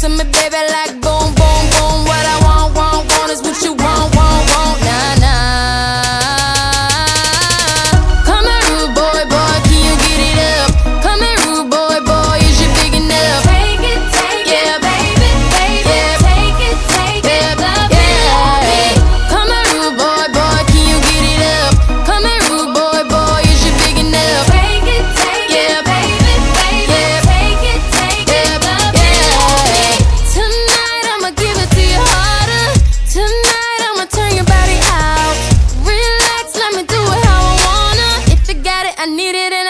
to me, baby, I need it and